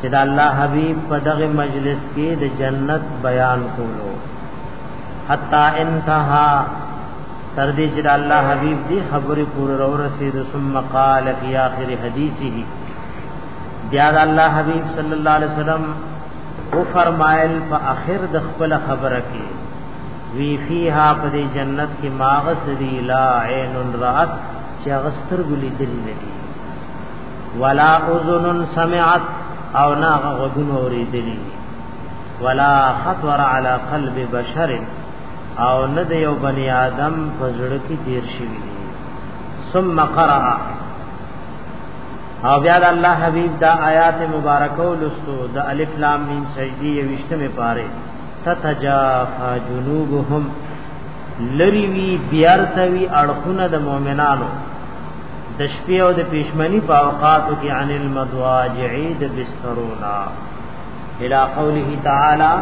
چې د الله حبيب په دغه مجلس کې د جنت بیان کولو حتا انتها تر دې چې د الله حبيب دې خبرې پوره ورسېد ثم قال في اخر حديثه بیا د الله حبيب صلی الله علیه وسلم او فرمایل په اخر د خپل خبره کې وی فیها په دې جنت کې ماغس دی لا عین رات چې غستر ګلی دلی نه ولا اذن سمعت او نا غوګون اوریدلی ولا خطر على قلب بشر او نه د یو بنی آدم په زړه کې تیر شوی دی ثم قرأ او بیا د الله حبیب دا آیات مبارکه ولستو د الف لام میم سجدی یوشتمه پاره تتجافا جنوبهم لری وی بیارتوی اړخونه د مؤمنانو د شپې او د پښمنی په اوقاتو کې عن المضاجع د بسترونا الى قوله تعالی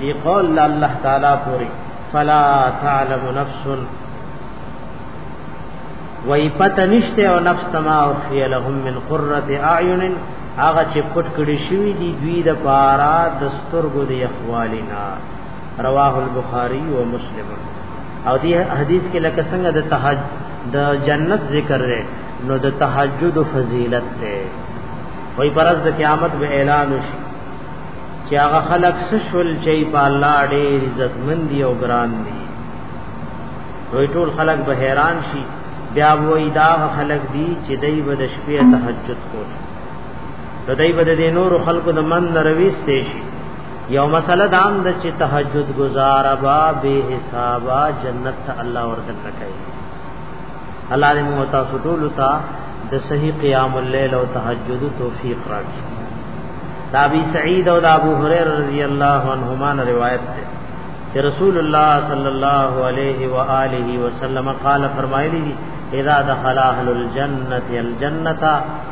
دی قول الله تعالی پوری فلا تعلم نفس وای پته نشته او نفس تما او خیلهم من قرۃ اعین هغه چې پټ کړی شوی دی دوی د پارا دستور ګو دی اخوالینا رواه البخاری و مسلم او دې حدیث کې لکه څنګه د تهج د جنت ذکر دی نو د تهجد فضیلت دی وای پرز د قیامت به اعلان وشي چې هغه خلق سشل چې په الله ډېر عزت مند او ګران دي دوی ټول خلق به حیران شي بیا وای دا خلق دي چې دای به د شپې تهجد کوي د دای بد د نور خلکو د من نرويستې شي یو مسله دام د چې تهجد گزار با به حسابا جنت ته الله ورته کوي الله دې موږ تاسو ټول ته د صحیح قیام الليل او تهجد توفیق راکړي دابی سعید او ابو هريره رضی الله عنهما روایت ده کہ رسول اللہ صلی اللہ علیہ وآلہ وسلم قال فرمائے دی اذا دخل اہل الجنت الجنت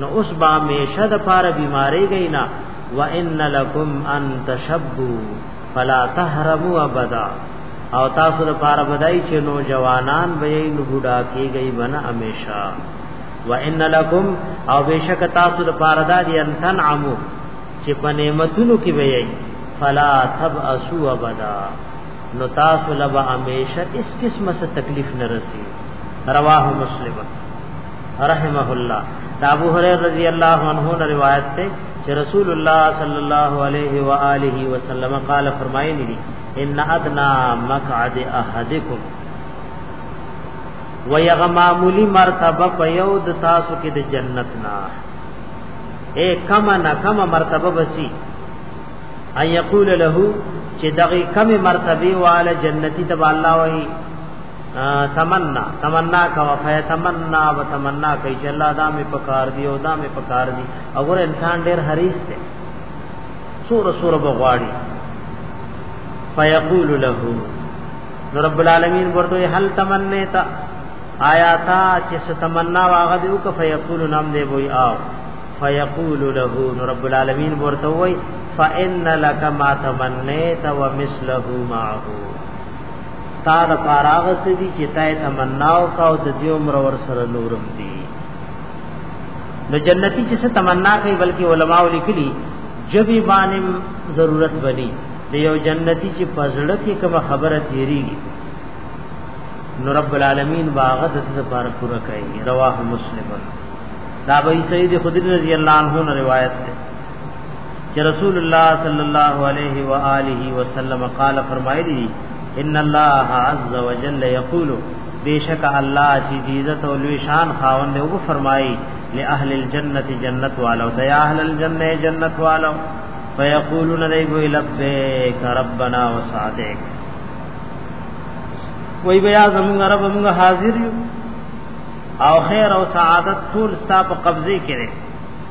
نو اوس با همیشه د پاره بیماری گئی نه وان لکم ان تشبو فلا تحرموا ابدا او تاسو د پاره بدای چې نو جوانان به یې نو بوډا کیږي بنا همیشه وان لکم او بشک تاسو د پاره د ان تنعمو چې په نعمتونو کې به یې فلا تبعسوا ابدا نو تاسو لبا همیشه اس قسمه څخه تکلیف نه رسی رواه مسلمه رحمه الله دا ابو هريره رضی الله عنه روایت ته چې رسول الله صلی الله علیه و آله وسلم قال فرمایلی دي ان ادنا مقعد احدکم ويغه معمولی مرتبه په یو د تاسو کې د جنت نه اے کما نه کما مرتبه بسی اي یقول له چې دغه کمی مرتبه والا جنتی تبع الله وایي تمنا تمنا کا وفا تمنا و تمنا کوي چې الله دا مې پکار دی او دا مې پکار دی اگر انسان ډېر حریص دی سور سور بغواړي فیقول له نو رب العالمین ورته هل تمنیت آیا تا چې ستمنا واغ دیو ک فیقول نام دی وای او فیقول له نو رب العالمین ورته وای فان لک ما تمنیت ومثله معه تا د فاراغ سدي چې تا تمنا او کا او د دې عمر ور سره نورم دي نو جنتی چې څه تمنا کوي بلکې علما لیکلي جبي باندې ضرورت بني د یو جنتی چې پزړه کې کوم خبره تیریږي نو رب العالمین باغه د دې لپاره پوره کوي رواه مسلم دا به سید خدری رضی الله عنه روایت ده چې رسول الله صلی الله علیه و آله وسلم قال فرمایلی ان الله عز وجل یقول بیشک الله چې عزت او لوی شان خاوند او فرمایي لاهل الجنه جنت والو ته یا اهل الجنه جنت والو فیقولون دیگو لبیک ربنا وسعدیک وی بیا زمونږ رب موږ حاضر یو او خیر او سعادت ټول ستا په قبضه کې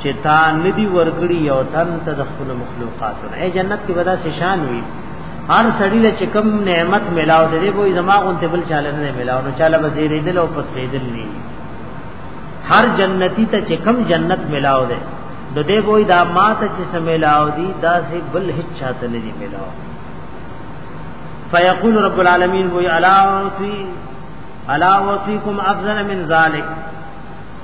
چې تا ندی ورکړي یو تن ته د خپل مخلوقاتو نه جنت کې ودا شان وي هر سړی له چکم نعمت ملاو دی وای زما غون ته بل چاله نه ملاو نو چاله وزیرې دل او پسې دل نه هر جنتی ته چکم جنت ملاو دی نو دی وای دا ما ته چې سملاو دی دا سه بل هیڅ چاته نه دی ملاو فیقول رب العالمین وای الا وتی الا وتیکم افضل من ذلک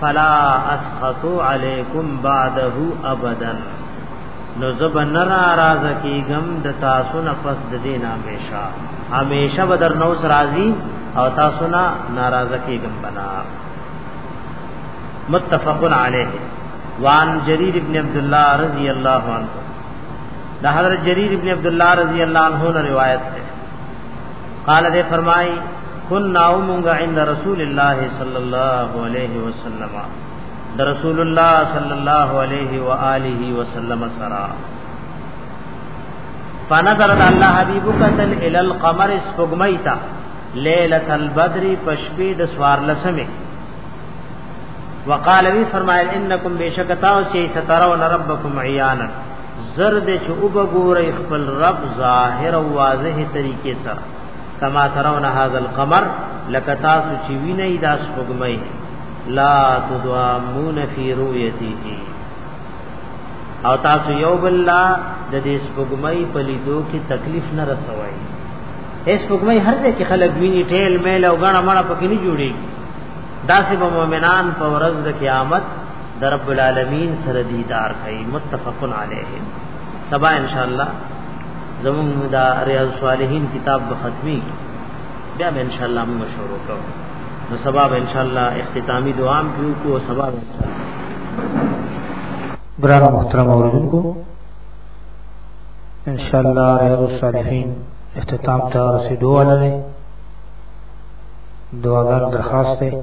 فلا اسخط علیکم بعده ابدا نو زب نرا راز کیګم د تاسو نه پس د دین همیشه همیشه بدر نو راضی او تاسو نه ناراض کیګم بنا متفق علیه وان جریر ابن عبد الله رضی الله عنه دا حضرت جریر ابن عبد الله رضی الله عنه روایت ہے قال دې فرمای کن ناو مونږه عند رسول الله صلی الله علیه وسلم د رسول الله صلی الله علیه و آله وسلم سرا فنظر الله حبیب قتل ال القمر اسفغمیتا لیلۃ البدر پشپی د سوار لسمه وقال وی فرمایل انکم بشکتا او چی سترون ربکم عیانا زرد چې وبګورې خپل رب ظاهر او واضح طریقې سره کما ترون هاذا القمر لکه تاسو چې وینئ دا سپوږمۍ لا تدوامون فی رؤیته او تاسو یو بل لا د دې سپوږمۍ په لیدو کې تکلیف نه رسوي هیڅ سپوږمۍ هر ځای کې خلک ویني ټیل میل او غاڼه مړه پکې نه جوړي داسې به مؤمنان په ورځ د قیامت در رب العالمین سره دیدار کوي متفق علیه سبا ان شاء الله زمون دا ریاض صالحین کتاب به ختمي بیا به ان شاء الله موږ شروع کوو نو سبا به ان شاء الله اختتامی دعا پیو کو سبا ان شاء الله ګران محترم اوردونکو ان شاء الله ریاض الصالحین اختتام ته رسیدو ولري دعاګان درخواست ده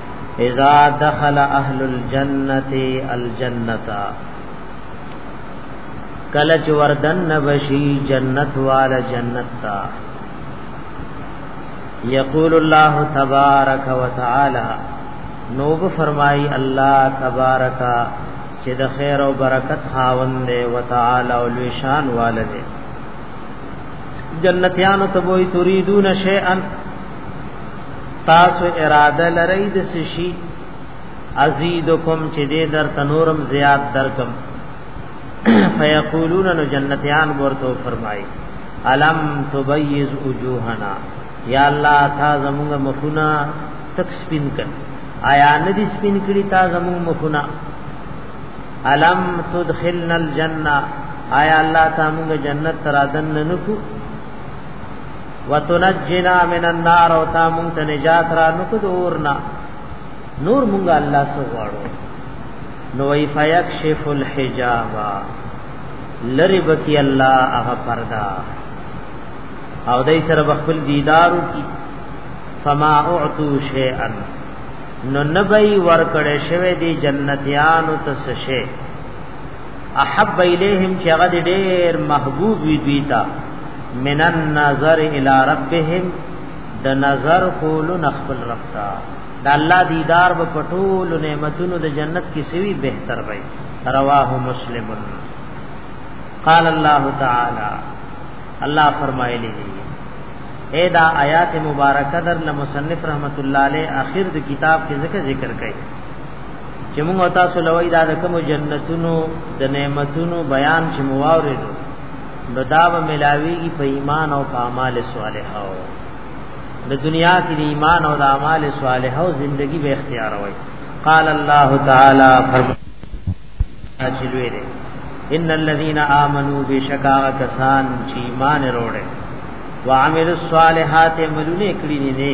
اذا دخل اهل الجنه الجنه کله چې وردن نبشي جنت والا جنت تا یقول الله تبارک وتعالى نوب فرمای الله تبارک چې د خیر او برکت خاوند دی وتعالى او لوی شان والده جنتیانو ته وې تريدون شيئا تاسو اراده لرئ د سشي ازيدکم چې دې در تنورم زیات درکم فیقولون نو جنتیان ورته فرمایي الم تبیز وجوهنا یا الله تا زموږ مخونه تک سپین کړ آیا ندی سپین کړی تا زموږ مخونه الم تدخلنا الجنه آیا الله تا موږ جنت ترادن نکو وتنجنا من النار او تا مونږ ته نجات را نکو دورنا نور مونږ الله سو غواړو نو وی فیکشف الحجاب لری بکی الله هغه پردا او دای سره خپل دیدارو کی فما اعتو شیئا نو نبی ورکړې شوی دی جنتیانو تسشه احب الیهم چې هغه ډېر محبوب وي دوی ته من النظر الی ربهم د نظر کول نخبل رب تا د الله دیدار په پټول نعمتونو د جنت کې سوي بهتر وي رواه مسلم قال الله تعالی الله فرمایلی اے دا آیات مبارکہ در لمصنف رحمت الله علیه اخر د کتاب کې ذکر ذکر کړي چې موږ تاسو لوي دا د کوم جنتونو د نعمتونو بیان چې مواورد نو دا به ملاويږي په ایمان او په اعمال صالحه او د دنیا کې د ایمان او د اعمال صالحه او ژوندۍ به اختیار وي قال الله تعالی فرمایي ان الذين امنوا بشکا کسان چې ایمان وروړي وعملوا الصالحات ملونه کړی نه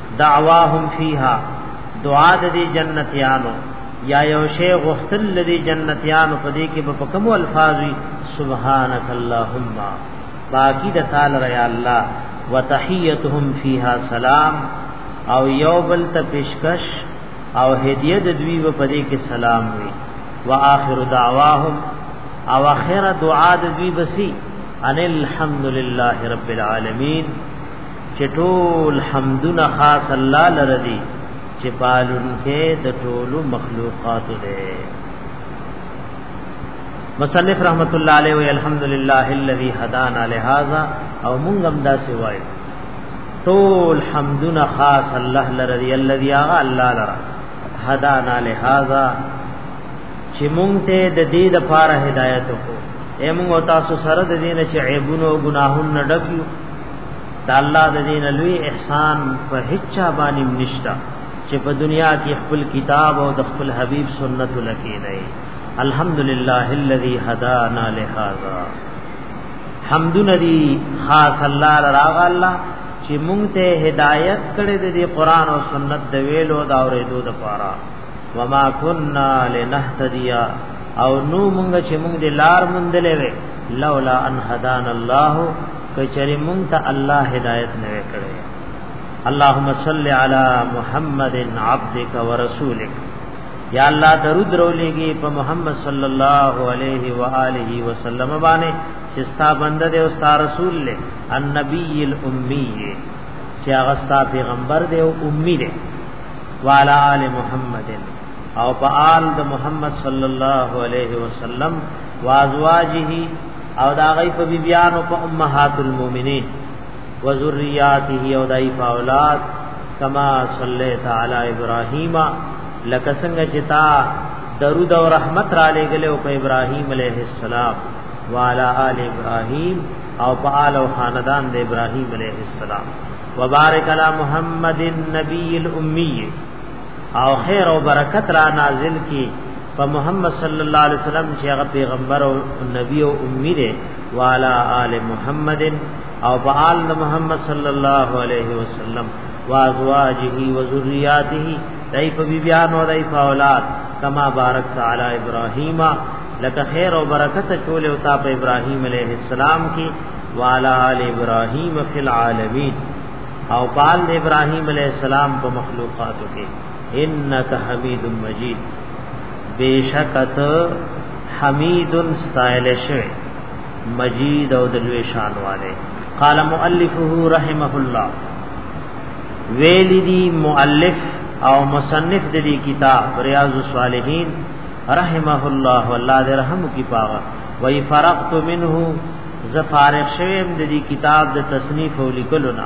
دعواهم فیها دعا د دې جنتیانو یا یو شی غختل لدی جنتیانو په دې کې په کوم الفاظ وی سبحانك اللهم باقی د تعالی ریا الله وتحیتهم فیها سلام او یو بل ته پیشکش او هدیه د دوی و پدې کې سلام وی واخر دعواهم او اخر دعا د دوی بسی ان الحمدلله رب العالمین چې ټول حمدونه خاص الله لره دي چې پالونکې د ټول مخلوقات دی مصنف رحمت الله علیه و الحمدلله الذي هدانا لهذا او موږ هم دا سوای ټول حمدنا خاص الله لرضی الذي اغا الله لرا هدانا لهذا چې موږ ته د دې د پاره هدایت وکړو اے موږ تاسو سره د دې نه چې عیبونو او ګناهونو نه ډکیو د الله د دین لوی احسان په هیڅا باندې نشتا چې په دنیا کې خپل کتاب او د خپل حبیب سنت لکې نه الحمدلله الذي هدانا لهذا حمد ندی خاص الله راغ الله چې مونږ ته هدایت کړې د دې قران او سنت د ویلو دا اورېدو د پاره وما كنا لنهتدي او نو مونږ چې مونږ د لار مونږ دلې لولا ان هدان الله کچری مونږ ته الله هدایت نه وکړي اللهم صل علی محمد عبدک ورسولک یا الله درود رولېږي په محمد صلی الله علیه و آله وسلم باندې چې ستا بنده دی او ستا رسول دی النبی الامی چې هغه ستا پیغمبر دی او امی دی وعلى آل محمد او په آل د محمد صلی الله علیه وسلم وازواجه او دا غي په بیبيانو په امهات المؤمنین وذریاته او دای په اولاد کما صلیت علی ابراهیم لکه څنګه چې تا درود او رحمت را لګل او په ابراهیم علیه السلام وعلى آل ابراهیم او په آل او خاندان د ابراهیم علیه السلام وبارک علی محمد النبی الامی او خیر او برکت را نازل کی په محمد صلی الله علیه وسلم چې هغه پیغمبر او نبی او امي دی والا آل محمد او په آل محمد صلی الله علیه وسلم وازواجه وذریاته دای په بیان او دای په اولاد کما بارک تعالی ابراهیم لکه خیر او برکت چول او تا په ابراهیم علیه السلام کې والا آل ابراهیم فی العالمین او پال ابراهیم علیه السلام په مخلوقاتو کې انک حمید مجید بیشکت حمید استایل شوی مجید او دلوی شان والے قال مؤلفه رحمه الله ویل دی مؤلف او مصنف د دې کتاب ریاض الصالحین رحمه الله والله دې رحم کی پاغه وای فرقت منه زفارق شویم د دې کتاب د تصنیف او لیکلو نه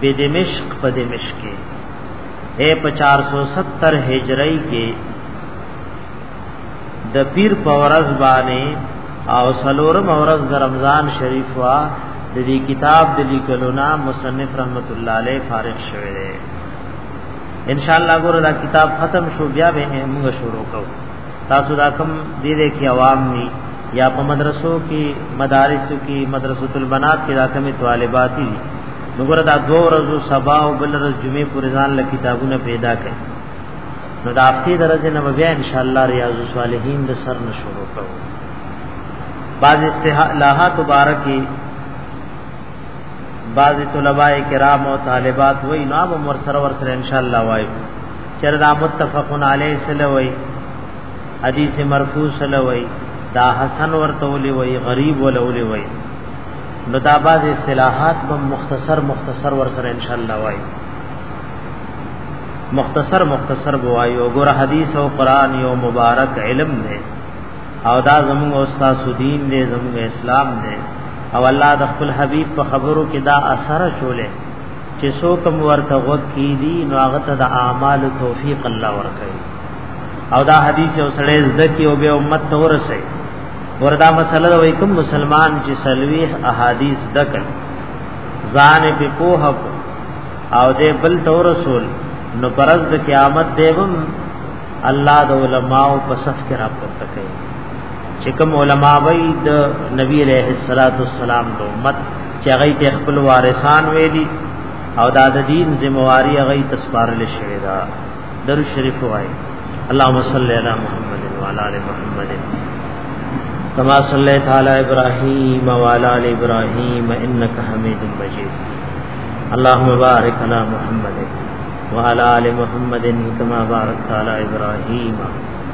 به دمشق په دمشق کې اے په 470 هجری کې د پیر په ورځ باندې او سلورم ورځ د رمضان شریف وا د دې کتاب د لیکلو نا مصنف رحمت الله علیه فارغ شوه دی ان شاء الله ګور دا کتاب ختم شو بیا به موږ شروع کوو تاسو دا کوم دې دې کې عوام ني یا په مدرسو کې مدارس کې مدرسو البنات کې دا کومې طالبات دي وګوره دا دو ورځو سبا او بل ورځ جمعې پورې ځان له کتابونه پیدا کړي نو دا هفته درځي نو بیا ان شاء الله ریاض الصالحین د سر نه شروع کوو بعض استحلاحات مبارکي بعض طلباء کرام او طالبات وای نو اب مر سره ور سره ان شاء الله وای چر دا متفقن علی سلوی حدیث مرفوع سلوی دا حسن ورته ولي وي غریب ولولي وي نو دا باز اصطلاحات به مختصر مختصر ور سره ان شاء الله وای مختصر مختصر بوای او ګور حدیث او قران یو مبارک علم دی او دا زموږ استاد سدین دی زموږ اسلام دی او الله د خپل حبیب په خبرو کې دا اثر چولې چې څوک ورته وکی دي نو هغه ته د اعمال توفیق الله ورکړي او دا حدیث او سړی زده کی او به امت ته ورسي وردا مسله د ویکم مسلمان چې سلویح احادیث دکړ ځان په پوهه او دې بل تو رسول نو پرز د قیامت دیوم الله د علماء په صف کې راپورته کوي چې کوم علما وی د نبی علیہ الصلات والسلام د امت چې هغه ته خپل وارثان ویلي او دا د دین ذمہواری هغه تسپارل شوی دا درو شریف وای اللهم صل علی محمد وعلى ال محمد كما صليت على ابراهيم وعلى ال ابراهيم انك حميد مجيد اللهم بارك على محمد وعلى ال محمد كما باركت على ابراهيم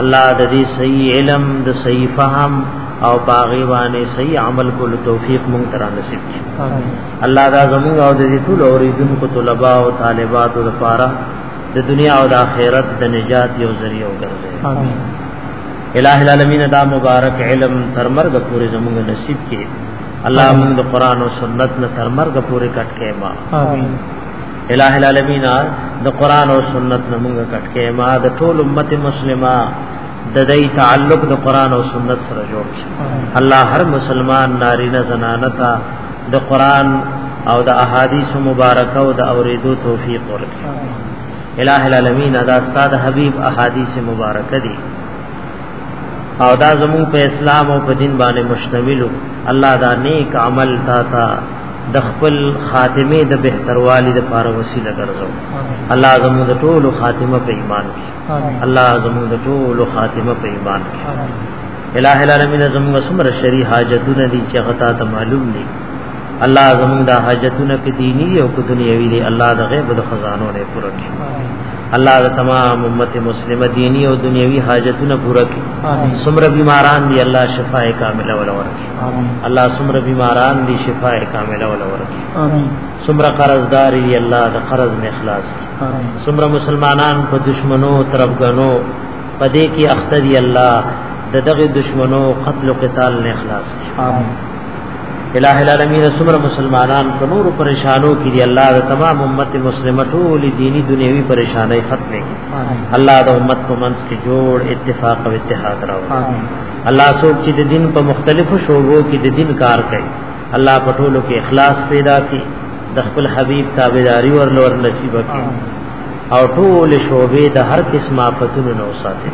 الله د دې صحیح علم د صحیح فهم او باغی باندې صحیح عمل کول توفیق مونږ ترا نصیب کړي الله دا زموږ او د دې ټول اوریدونکو طلباء او طالبات لپاره د دنیا او د آخرت د نجات یو ذریعہ وګرځي امين الہ العالمین دا مبارک علم تر مرګ پورې زموږ نصیب کړي الله موږ د قران او سنت نه تر مرګ پورې کټ کړي ما امين الہ العالمین د قران او سنت نه موږ کټکه ما د ټول امت مسلمه د دې تعلق د قران او سنت سره جوړ شي الله هر مسلمان ناری نه زنانه تا د قران او د احادیث مبارکه او د اوریدو توفیق ورکړي الہ العالمین ادا استاد حبیب احادیث مبارکه دي او دا زمون په اسلام او په دین باندې مشتمل الله دا نیک عمل تا تا د خپل خاتمه د بهتروالي د پاره وسیله ګرځو الله زموږ د ټول خاتمه په ایمان کې الله زموږ د ټول خاتمه په ایمان کې الہ العالمین زموږ سمره شری حاجتونه دي چې غتا ته معلوم دي الله زموږ د حاجتونو کې دینی او کو دنیوي دي الله د غیب د خزانو نه پوره کړي الله د تمام امت مسلمه دینی او دنیوي حاجتونه پوره کړي سمره بیماران دي الله شفای کامله ولا ورکړي الله سمره بیماران دي شفای کامله ولا ورکړي سمره قرضدار دي الله د قرض نه اخلاص سمره مسلمانان په دشمنو طرفګنو پدې کې اخته دي الله د دغه دشمنو قتل او قتال نه اخلاص کړي الہ العالمین سمر مسلمانان په نور پریشانو کې دی الله د تمام امت مسلمه ټول دینی دنیوي پریشانای ختمه کړي الله د امت په منځ کې جوړ اتفاق او اتحاد راوړي الله څوک چې د دین په مختلفو شعبو کې د دین کار کوي الله په ټولو کې اخلاص پیدا کړي د خپل حبیب تابعداري ورلور نصیب کړي او ټول شعبې د هر قسمه فتنو نو ساتي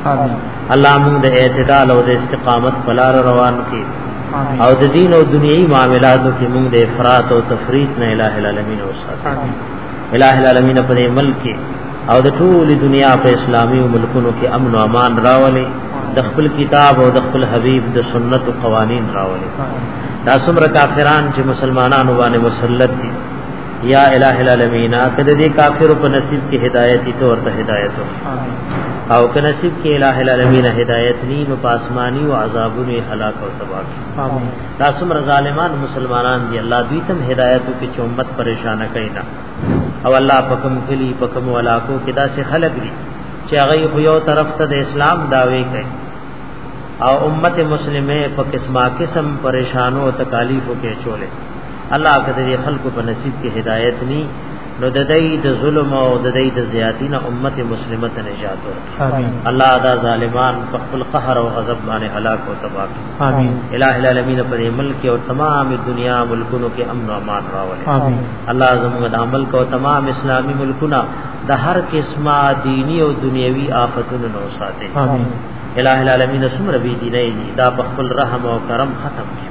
الله موږ د اعتدال او د استقامت په لار روان کړي او د دین او دنیوي معاملاتو کې موږ د افراط او تفریط نه الٰه العالمین او ساتي الٰه العالمین په دې ملک او د ټول دنیا په اسلامي ملکونو کې امن او امان راولي د خپل کتاب او د خپل حبیب د سنت او قوانین راولي دا څومره کافران چې مسلمانانو باندې مسلط دي یا الہ العالمین کده دې کافر په نصیب کې هدایت دي تو ورته هدایت او که نصیب کې الہ العالمین هدایت ني نو پاسمانی او عذابونه هلاک او تباہ آمین دا څومره ظالمان مسلمانان دي الله دوی تم هدایت کې چې امت پریشان کړي نه او الله پکم کلی پکم ولاکو کې دا سه خلق دي چې هغه خو یو طرف ته د اسلام داوي کوي او امت مسلمه په قسمه قسم پریشانو او تکالیفو کې چولې الله کده دې خلکو په نصیب کې هدایت ني نو د دې د ظلم او د دې د زیاتی نه امت مسلمه ته نجات ورکړي امين الله دا ظالمان په خپل قهر او غضب باندې هلاک او تباہ کړي امين الہ العالمین پر ملک او تمام دنیا ملکونو کې امن او امان راولي امين الله زموږ د عمل کو تمام اسلامي ملکونه د هر قسمه دینی او دنیوي آفتونو نو ساتي امين الہ العالمین سمره بي دیني دا په خپل رحم او کرم ختم کړي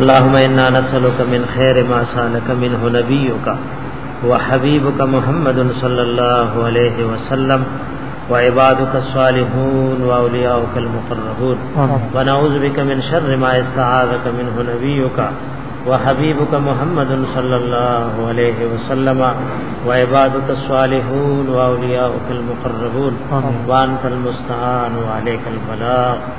اللهم انا نسألك من خير ما سالك منه نبيك وحبيبك محمد صلى الله عليه وسلم وعبادك الصالحون واولياؤك المقربون ونعوذ بك من شر ما استعاذك منه نبيك وحبيبك محمد صلى الله عليه وسلم وعبادك الصالحون واولياؤك المقربون وانت المستعان وعليك البلاغ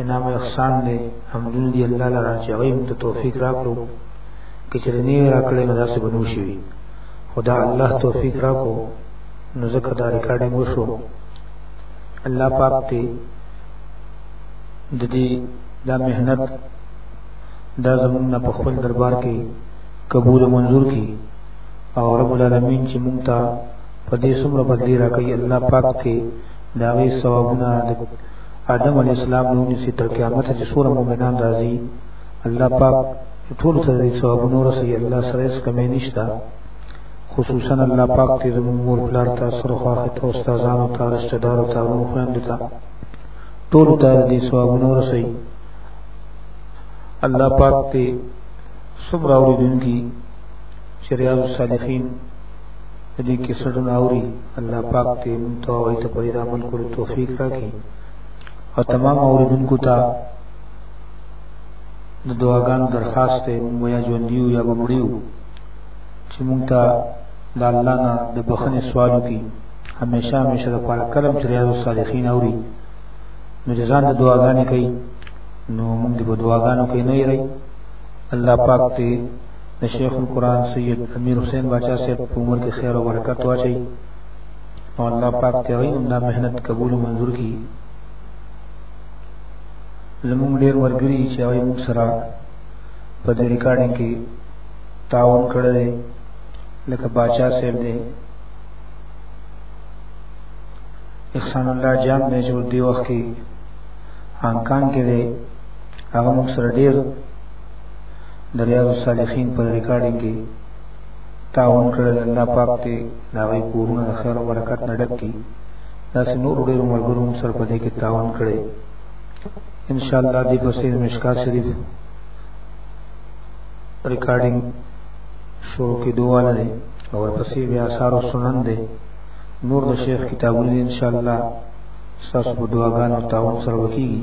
انام احسان دی حمدون دی الله لرا چې غیم ته توفیق راکړو کچره نه راکړې نو داسې بنو شي خدا الله توفیق راکو نو زکه دا ریکارډینګ وشو الله پاک ته د دې دا مهنت دا زمونږ نه په خپل دربار کې قبول منظور کړي او رب العالمین چې مونږ ته په دې څومره بدلی راکړي الله پاک ته دا وی ثوابونه آدم علی السلام نو نسی تر قیامت چې سور مؤمنان راځي الله پاک ټول ته دې ثواب نور سي الله سره اس کمې نشتا خصوصا الله پاک دې زموږ مور بلار ته سره خو ته استادانو ته رشتہ دار او تارونو خوند ته ټول ته دې ثواب نور سي الله پاک دې صبر اوریدونکي شریعت الصالحین دې کې سړون اوري الله پاک دې مونږ ته او ته پیدا عمل کولو توفیق راکړي او تمام اوریدونکو ته د دعاګانو درخواست ته مونږ یا ژوند یو یا بمړیو چې مونږ ته د الله نه د بخښنې سوال وکړي همیشه همیشه د پاره کلم چې ریاض الصالحین اوري نو ځان د دعاګانې کوي نو مونږ دې په دعاګانو کې نه یری الله پاک دې د شیخ القرآن سید امیر حسین باچا صاحب په عمر کې خیر او برکت واچي او الله پاک ته وي دا مهنت قبول او منظور کړي زموږ ډیر ورګري چې هغه موږ سره په دې ریکارډینګ کې تعاون کړی لکه باچا صاحب دی احسان الله جان دی چې دی وخت کې هانکان کې دی هغه موږ سره ډیر د ریاض الصالحین په ریکارډینګ کې تعاون کړی دی الله پاک دې د هغوی کورونه د خیر او برکت نه ډک کړي داسې نورو ډېرو ملګرو هم سره په دې کې تعاون کړی انشاءالله دې پسې د مشکات شریف ریکارډینګ شروع کېدو والا دی او ورپسې بیا اثار او سنن دی نور د شیخ کتابونه انشاءالله ستاسو په دعاګانو تعاون سره وکیږي